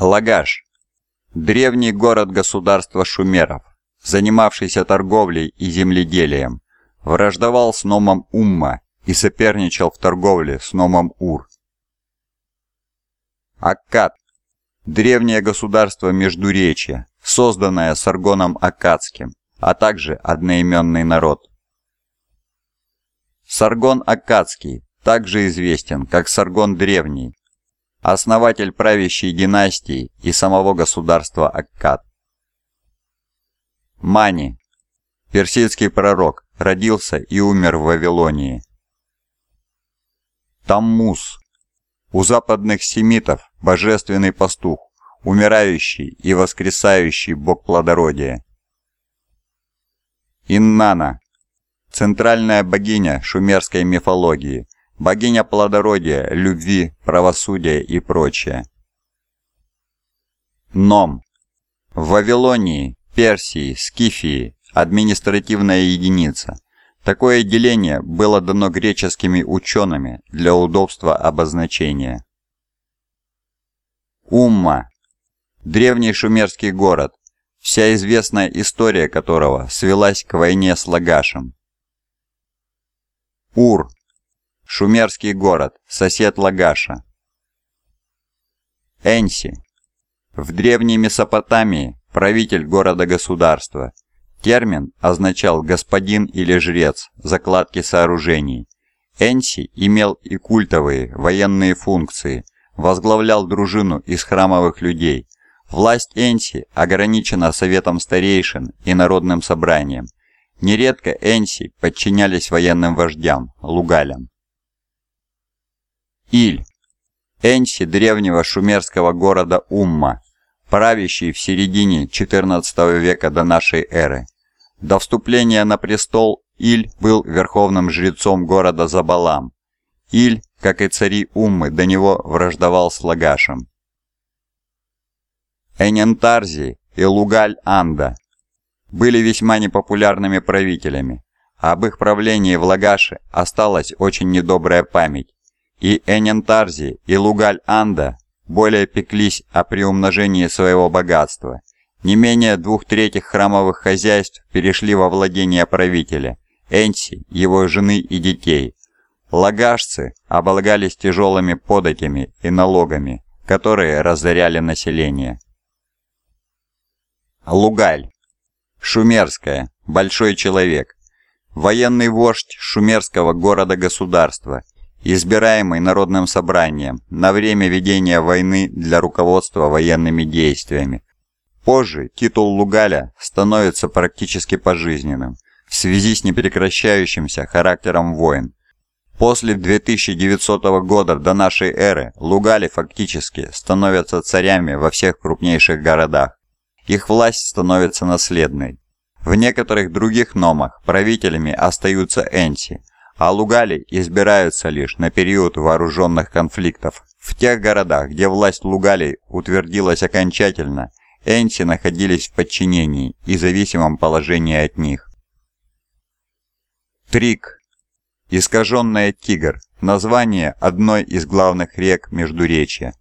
Лагаш. Древний город-государства шумеров, занимавшийся торговлей и земледелием, враждовал с Номом Умма и соперничал в торговле с Номом Ур. Аккад. Древнее государство Междуречья, созданное Саргоном Аккадским, а также одноименный народ. Саргон Аккадский также известен как Саргон Древний, основатель правящей династии и самого государства Аккад. Мани, персидский пророк, родился и умер в Вавилонии. Таммус, у западных семитов божественный пастух, умирающий и воскресающий бог плодородия. Иннана, центральная богиня шумерской мифологии, богиня плодородия, любви, правосудия и прочее. Ном. В Вавилонии, Персии, Скифии административная единица. Такое деление было дано греческими учеными для удобства обозначения. Умма. Древний шумерский город, вся известная история которого свелась к войне с Лагашем. Ур. Шумерский город, сосед Лагаша. Энси. В древней Месопотамии правитель города-государства. Термин означал «господин» или «жрец» закладки сооружений. Энси имел и культовые военные функции, возглавлял дружину из храмовых людей. Власть Энси ограничена советом старейшин и народным собранием. Нередко Энси подчинялись военным вождям, лугалям. Иль. Энси древнего шумерского города Умма, правящий в середине XIV века до нашей эры. До вступления на престол Иль был верховным жрецом города Забалам. Иль, как и цари Уммы, до него враждовал с Лагашем. Энентарзи и Лугаль-Анда были весьма непопулярными правителями, об их правлении в Лагаше осталась очень недобрая память, и Энентарзи и Лугаль-Анда более пеклись о приумножении своего богатства. Не менее двух третьих храмовых хозяйств перешли во владение правителя, Энси, его жены и детей. Лагашцы облагались тяжелыми податями и налогами, которые разоряли население. Лугаль. Шумерская. Большой человек. Военный вождь шумерского города-государства, избираемый Народным собранием на время ведения войны для руководства военными действиями. Позже титул Лугаля становится практически пожизненным в связи с непрекращающимся характером войн. После 2900 года до нашей эры Лугали фактически становятся царями во всех крупнейших городах. Их власть становится наследной. В некоторых других номах правителями остаются энси, а лугали избираются лишь на период вооруженных конфликтов. В тех городах, где власть лугалей утвердилась окончательно, энси находились в подчинении и зависимом положении от них. Трик. Искаженная Тигр. Название одной из главных рек Междуречья.